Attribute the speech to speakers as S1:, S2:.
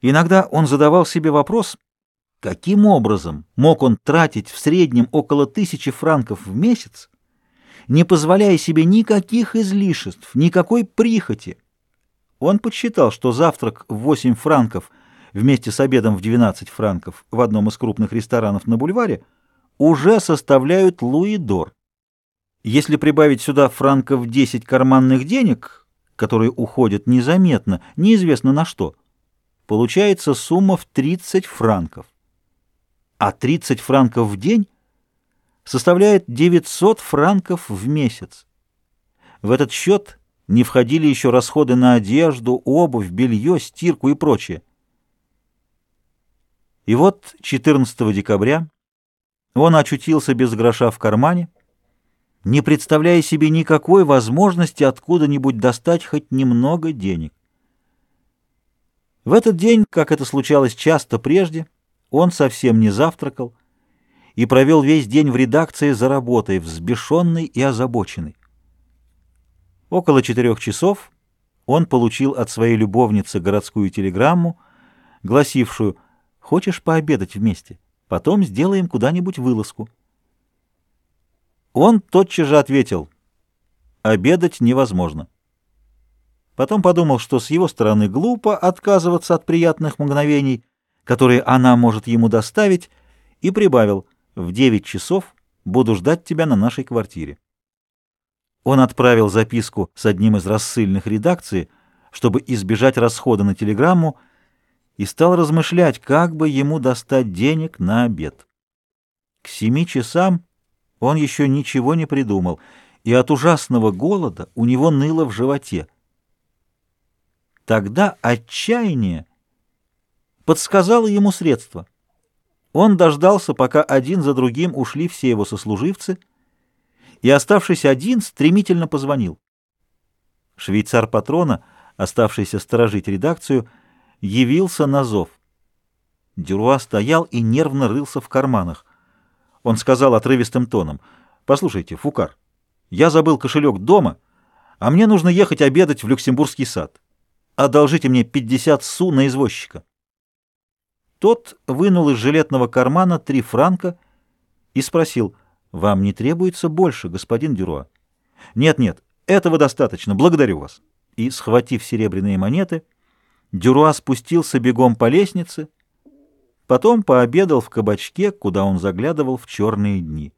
S1: Иногда он задавал себе вопрос, каким образом мог он тратить в среднем около тысячи франков в месяц, не позволяя себе никаких излишеств, никакой прихоти. Он подсчитал, что завтрак в 8 франков вместе с обедом в 12 франков в одном из крупных ресторанов на бульваре уже составляют луидор. Если прибавить сюда франков 10 карманных денег, которые уходят незаметно, неизвестно на что, получается сумма в 30 франков. А 30 франков в день составляет 900 франков в месяц. В этот счет не входили еще расходы на одежду, обувь, белье, стирку и прочее. И вот 14 декабря он очутился без гроша в кармане, не представляя себе никакой возможности откуда-нибудь достать хоть немного денег. В этот день, как это случалось часто прежде, он совсем не завтракал и провел весь день в редакции за работой, взбешенный и озабоченный. Около четырех часов он получил от своей любовницы городскую телеграмму, гласившую «Хочешь пообедать вместе? Потом сделаем куда-нибудь вылазку». Он тотчас же ответил «Обедать невозможно». Потом подумал, что с его стороны глупо отказываться от приятных мгновений, которые она может ему доставить, и прибавил «В девять часов буду ждать тебя на нашей квартире». Он отправил записку с одним из рассыльных редакций, чтобы избежать расхода на телеграмму, и стал размышлять, как бы ему достать денег на обед. К семи часам он еще ничего не придумал, и от ужасного голода у него ныло в животе. Тогда отчаяние подсказало ему средство. Он дождался, пока один за другим ушли все его сослуживцы, и, оставшись один, стремительно позвонил. Швейцар патрона, оставшийся сторожить редакцию, явился на зов. Дюруа стоял и нервно рылся в карманах. Он сказал отрывистым тоном, «Послушайте, Фукар, я забыл кошелек дома, а мне нужно ехать обедать в Люксембургский сад одолжите мне 50 су на извозчика. Тот вынул из жилетного кармана три франка и спросил, «Вам не требуется больше, господин Дюруа?» «Нет-нет, этого достаточно, благодарю вас». И, схватив серебряные монеты, Дюруа спустился бегом по лестнице, потом пообедал в кабачке, куда он заглядывал в черные дни.